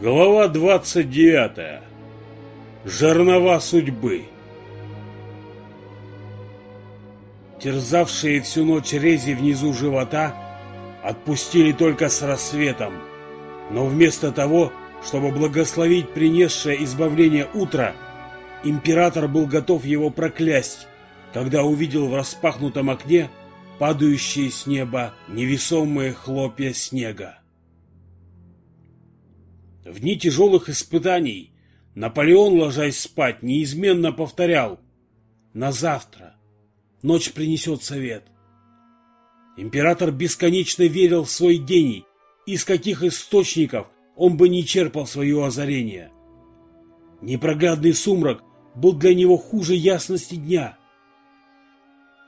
Глава 29. Жернова судьбы. Терзавшие всю ночь рези внизу живота отпустили только с рассветом, но вместо того, чтобы благословить принесшее избавление утро, император был готов его проклясть, когда увидел в распахнутом окне падающие с неба невесомые хлопья снега. В дни тяжелых испытаний Наполеон, ложась спать, неизменно повторял «На завтра ночь принесет совет». Император бесконечно верил в свой гений, из каких источников он бы не черпал свое озарение. Непроглядный сумрак был для него хуже ясности дня.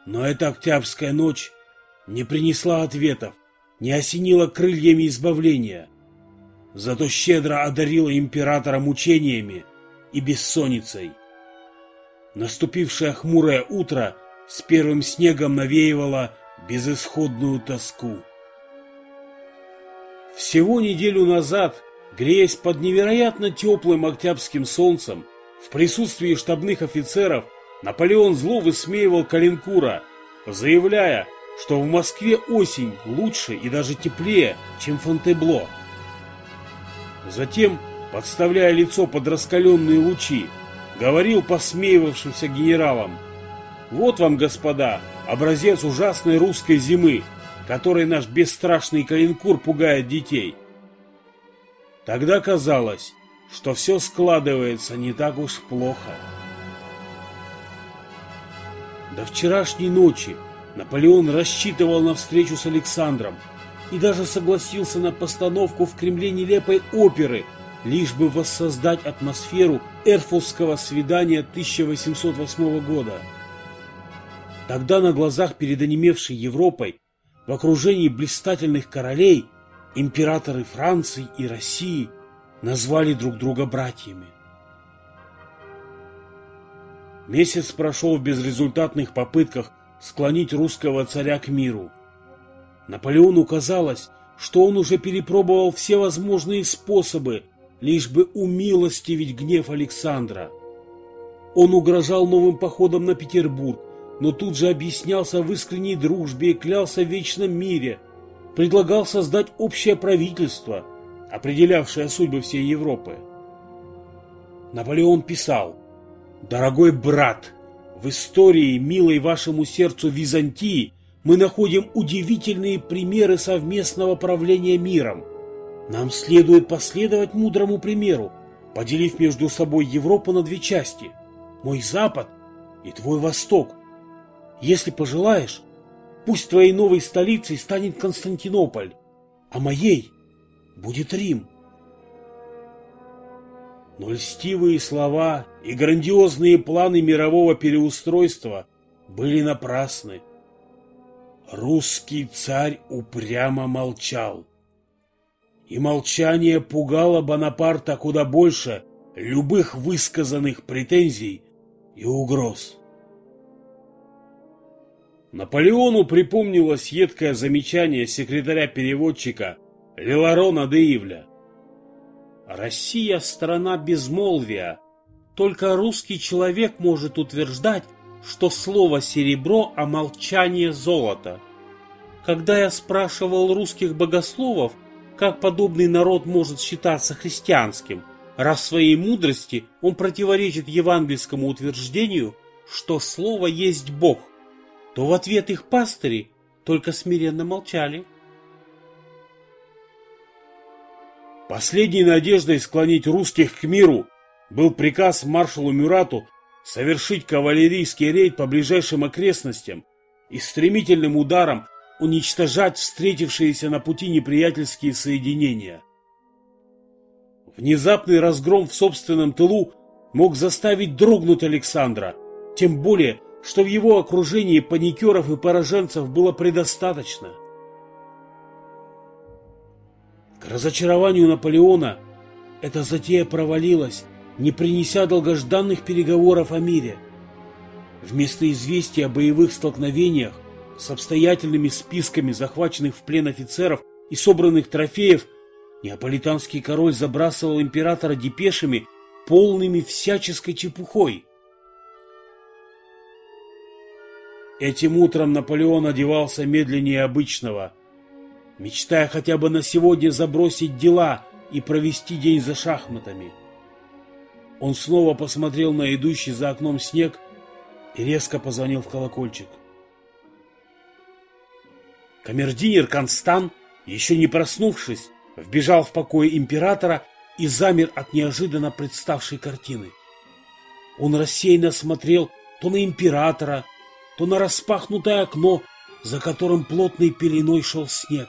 Но эта октябрьская ночь не принесла ответов, не осенила крыльями избавления – зато щедро одарила императора мучениями и бессонницей. Наступившее хмурое утро с первым снегом навеивало безысходную тоску. Всего неделю назад, греясь под невероятно теплым октябрьским солнцем, в присутствии штабных офицеров, Наполеон зло высмеивал Калинкура, заявляя, что в Москве осень лучше и даже теплее, чем Фонтебло. Затем, подставляя лицо под раскаленные лучи, говорил посмеивавшимся генералам. «Вот вам, господа, образец ужасной русской зимы, которой наш бесстрашный калинкур пугает детей». Тогда казалось, что все складывается не так уж плохо. До вчерашней ночи Наполеон рассчитывал на встречу с Александром, и даже согласился на постановку в Кремле нелепой оперы, лишь бы воссоздать атмосферу Эрфуртского свидания 1808 года. Тогда на глазах перед онемевшей Европой, в окружении блистательных королей, императоры Франции и России назвали друг друга братьями. Месяц прошел в безрезультатных попытках склонить русского царя к миру – Наполеону казалось, что он уже перепробовал все возможные способы, лишь бы умилостивить гнев Александра. Он угрожал новым походом на Петербург, но тут же объяснялся в искренней дружбе и клялся в вечном мире, предлагал создать общее правительство, определявшее судьбы всей Европы. Наполеон писал «Дорогой брат, в истории, милой вашему сердцу Византии, мы находим удивительные примеры совместного правления миром. Нам следует последовать мудрому примеру, поделив между собой Европу на две части – мой Запад и твой Восток. Если пожелаешь, пусть твоей новой столицей станет Константинополь, а моей будет Рим. Но льстивые слова и грандиозные планы мирового переустройства были напрасны. Русский царь упрямо молчал. И молчание пугало Бонапарта куда больше любых высказанных претензий и угроз. Наполеону припомнилось едкое замечание секретаря-переводчика Леларона де Ивля. «Россия – страна безмолвия. Только русский человек может утверждать, что слово «серебро», а молчание «золото». Когда я спрашивал русских богословов, как подобный народ может считаться христианским, раз в своей мудрости он противоречит евангельскому утверждению, что слово есть Бог, то в ответ их пастыри только смиренно молчали. Последней надеждой склонить русских к миру был приказ маршалу Мюрату совершить кавалерийский рейд по ближайшим окрестностям и стремительным ударом уничтожать встретившиеся на пути неприятельские соединения. Внезапный разгром в собственном тылу мог заставить дрогнуть Александра, тем более, что в его окружении паникеров и пораженцев было предостаточно. К разочарованию Наполеона эта затея провалилась, не принеся долгожданных переговоров о мире. Вместо известий о боевых столкновениях с обстоятельными списками захваченных в плен офицеров и собранных трофеев, неаполитанский король забрасывал императора депешами, полными всяческой чепухой. Этим утром Наполеон одевался медленнее обычного, мечтая хотя бы на сегодня забросить дела и провести день за шахматами. Он снова посмотрел на идущий за окном снег и резко позвонил в колокольчик. Камердинер Констан, еще не проснувшись, вбежал в покой императора и замер от неожиданно представшей картины. Он рассеянно смотрел то на императора, то на распахнутое окно, за которым плотной пеленой шел снег.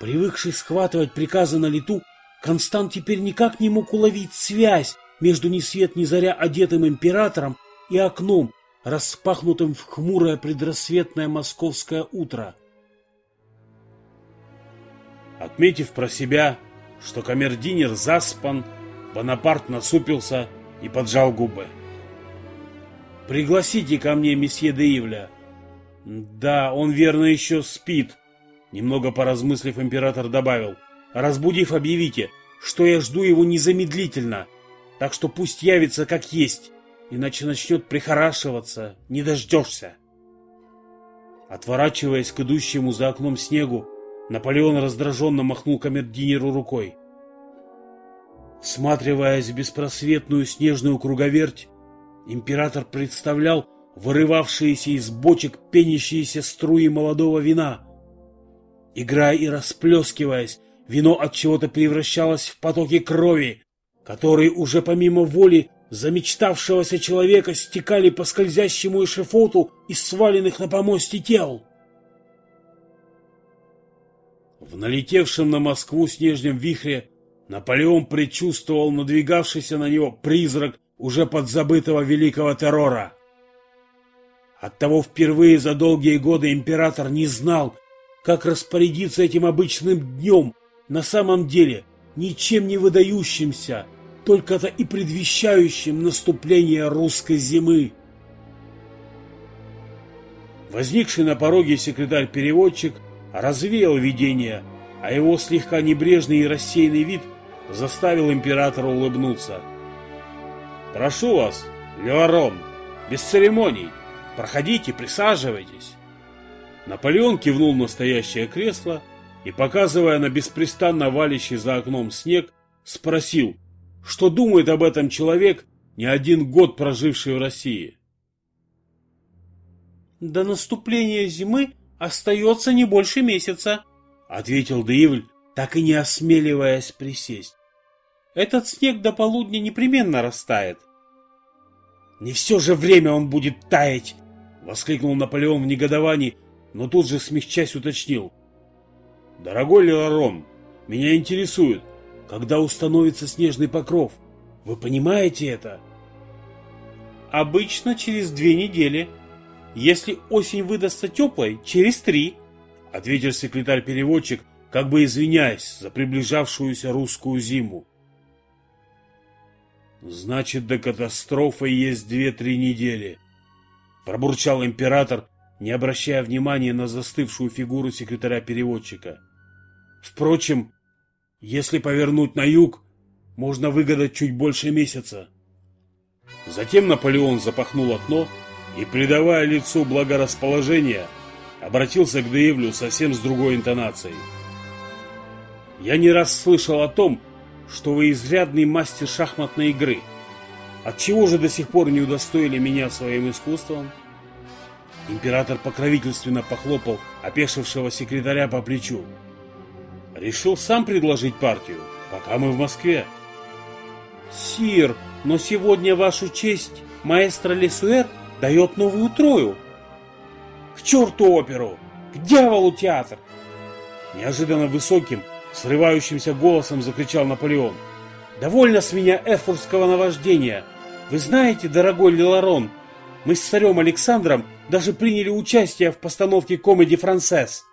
Привыкший схватывать приказы на лету, Констант теперь никак не мог уловить связь между ни свет ни заря одетым императором и окном, распахнутым в хмурое предрассветное московское утро. Отметив про себя, что камердинер заспан, Бонапарт насупился и поджал губы. «Пригласите ко мне месье де Ивля». «Да, он верно еще спит», — немного поразмыслив император добавил. «Разбудив, объявите, что я жду его незамедлительно, так что пусть явится как есть, иначе начнет прихорашиваться, не дождешься». Отворачиваясь к идущему за окном снегу, Наполеон раздраженно махнул камердинеру рукой. Всматриваясь в беспросветную снежную круговерть, император представлял вырывавшиеся из бочек пенящиеся струи молодого вина. Играя и расплескиваясь, вино от чего-то превращалось в потоки крови, которые уже помимо воли замечтавшегося человека стекали по скользящему эшефоту из сваленных на помосте тел. В налетевшем на Москву снежном вихре Наполеон предчувствовал надвигавшийся на него призрак уже подзабытого великого террора. Оттого впервые за долгие годы император не знал, как распорядиться этим обычным днем, на самом деле ничем не выдающимся, только-то и предвещающим наступление русской зимы. Возникший на пороге секретарь-переводчик развеял видение, а его слегка небрежный и рассеянный вид заставил императора улыбнуться. «Прошу вас, Леорон, без церемоний, проходите, присаживайтесь». Наполеон кивнул настоящее кресло и, показывая на беспрестанно валящий за окном снег, спросил, что думает об этом человек, не один год проживший в России. «До наступления зимы остается не больше месяца», — ответил Деивль, так и не осмеливаясь присесть. «Этот снег до полудня непременно растает». «Не все же время он будет таять!» — воскликнул Наполеон в негодовании, но тут же смягчась уточнил. «Дорогой Лерарон, меня интересует, когда установится снежный покров. Вы понимаете это?» «Обычно через две недели», если осень выдастся теплой, через три, — ответил секретарь-переводчик, как бы извиняясь за приближавшуюся русскую зиму. «Значит, до катастрофы есть две-три недели», — пробурчал император, не обращая внимания на застывшую фигуру секретаря-переводчика. «Впрочем, если повернуть на юг, можно выгадать чуть больше месяца». Затем Наполеон запахнул окно, — и, придавая лицу благорасположение, обратился к Деевлю совсем с другой интонацией. «Я не раз слышал о том, что вы изрядный мастер шахматной игры. Отчего же до сих пор не удостоили меня своим искусством?» Император покровительственно похлопал опешившего секретаря по плечу. «Решил сам предложить партию, пока мы в Москве». «Сир, но сегодня вашу честь маэстро Лесуэр дает новую Трою. К черту оперу! К дьяволу театр! Неожиданно высоким, срывающимся голосом закричал Наполеон. «Довольно с меня эфурского наваждения! Вы знаете, дорогой Лиларон, мы с царем Александром даже приняли участие в постановке комедии «Францесс».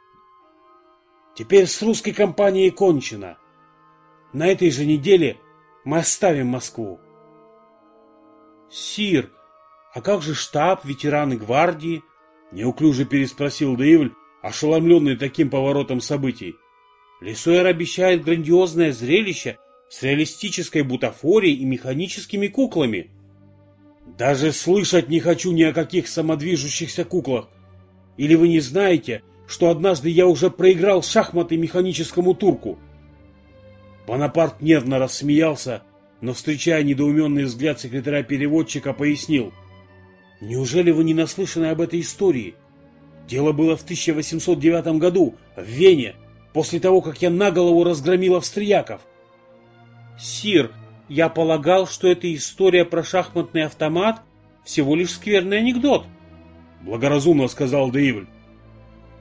Теперь с русской компанией кончено. На этой же неделе мы оставим Москву. Сир, «А как же штаб, ветераны гвардии?» — неуклюже переспросил Деивль, ошеломленный таким поворотом событий. Лесуэр обещает грандиозное зрелище с реалистической бутафорией и механическими куклами. Даже слышать не хочу ни о каких самодвижущихся куклах. Или вы не знаете, что однажды я уже проиграл шахматы механическому турку? Бонапарт нервно рассмеялся, но, встречая недоуменный взгляд секретаря-переводчика, пояснил. «Неужели вы не наслышаны об этой истории? Дело было в 1809 году, в Вене, после того, как я на голову разгромил австрияков. Сир, я полагал, что эта история про шахматный автомат всего лишь скверный анекдот. Благоразумно сказал Деивль.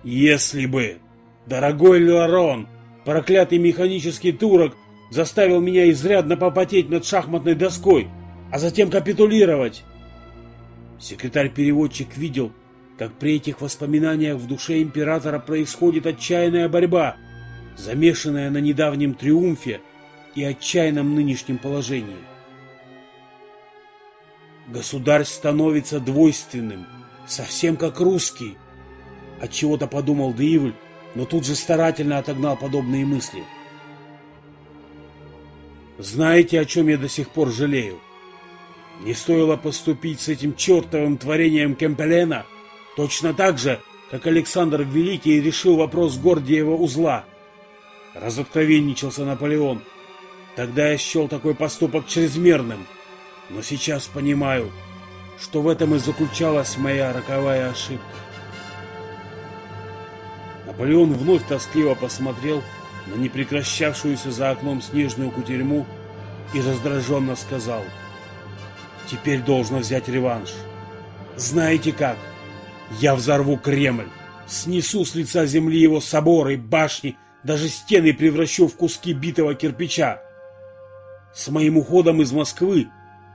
Если бы, дорогой Ларон, проклятый механический турок заставил меня изрядно попотеть над шахматной доской, а затем капитулировать. Секретарь-переводчик видел, как при этих воспоминаниях в душе императора происходит отчаянная борьба, замешанная на недавнем триумфе и отчаянном нынешнем положении. Государь становится двойственным, совсем как русский. От чего-то подумал Деивль, но тут же старательно отогнал подобные мысли. Знаете, о чем я до сих пор жалею? Не стоило поступить с этим чертовым творением Кемпелена – Точно так же, как Александр Великий решил вопрос Гордиева узла. Разоткровенничался Наполеон. Тогда я счел такой поступок чрезмерным. Но сейчас понимаю, что в этом и заключалась моя роковая ошибка. Наполеон вновь тоскливо посмотрел на непрекращавшуюся за окном снежную кутерьму и раздраженно сказал, «Теперь должно взять реванш. Знаете как? Я взорву Кремль, снесу с лица земли его соборы, башни, даже стены превращу в куски битого кирпича. С моим уходом из Москвы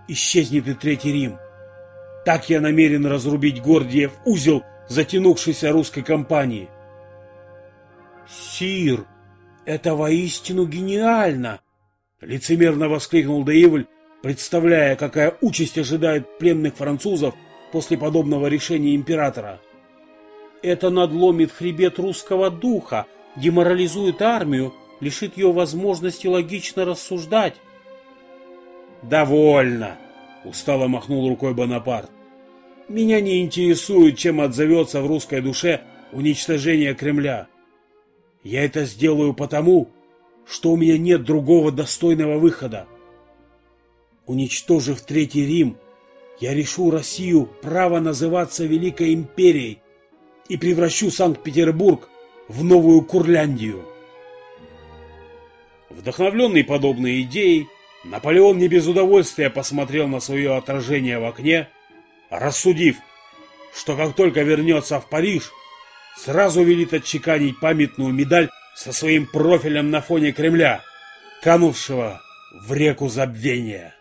исчезнет и Третий Рим. Так я намерен разрубить Гордиев узел затянувшейся русской компании. «Сир, это воистину гениально!» Лицемерно воскликнул Деивль, представляя, какая участь ожидает пленных французов после подобного решения императора. Это надломит хребет русского духа, деморализует армию, лишит ее возможности логично рассуждать. «Довольно!» — устало махнул рукой Бонапарт. «Меня не интересует, чем отзовется в русской душе уничтожение Кремля. Я это сделаю потому, что у меня нет другого достойного выхода. Уничтожив Третий Рим, я решу Россию право называться Великой Империей и превращу Санкт-Петербург в новую Курляндию. Вдохновленный подобной идеей, Наполеон не без удовольствия посмотрел на свое отражение в окне, рассудив, что как только вернется в Париж, сразу велит отчеканить памятную медаль со своим профилем на фоне Кремля, канувшего в реку забвения.